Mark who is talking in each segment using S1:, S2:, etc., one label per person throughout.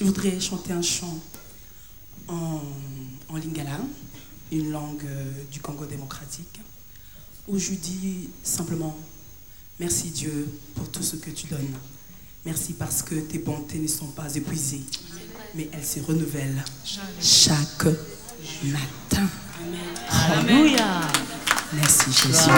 S1: Je voudrais chanter un chant en, lingala, une langue euh, du Congo démocratique, où je dis simplement merci Dieu pour tout ce que tu donnes. Merci parce que tes bontés ne sont pas épuisées, mais elles se renouvellent chaque matin. Alléluia. Merci Jésus.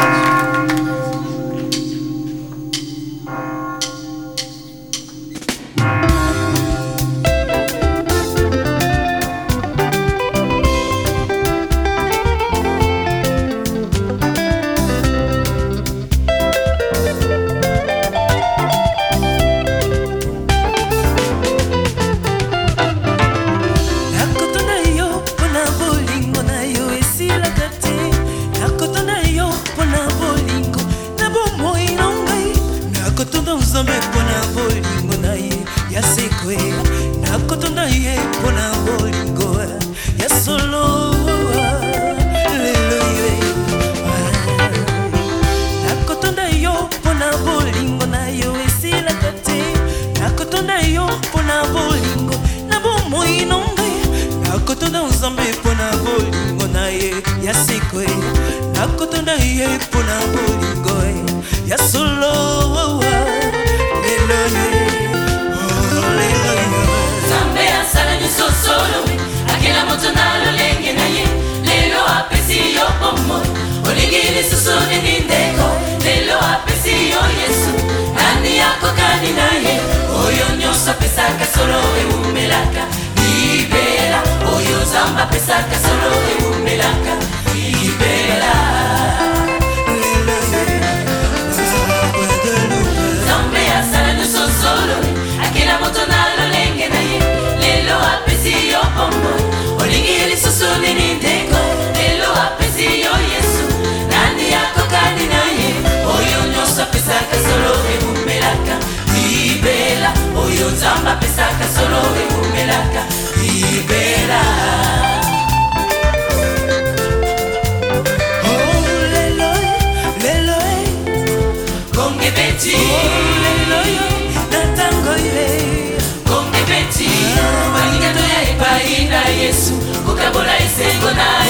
S1: nakotonda ye mpo na bolingo eh. ya solo oh, oh, oh. leloye nzambe asala nyonso solo akela moto na lolenge na ye lelo apesi yo bomoi olingi lisusu nini ndeko lelo apesi yo yesu nani akokani na ye oyo nyonso apesaka solo ewumelaka libela oyo nzambe apesaka solo ewumelaka apesaka solo ebumelaka libela oyo nzambe apesaka solo ebumelaka libela oh, eh. Kongebeti oh, eh. na ntango ile eh. Kongebeti ah. balinga toya epai na Yesu kokabola esengo na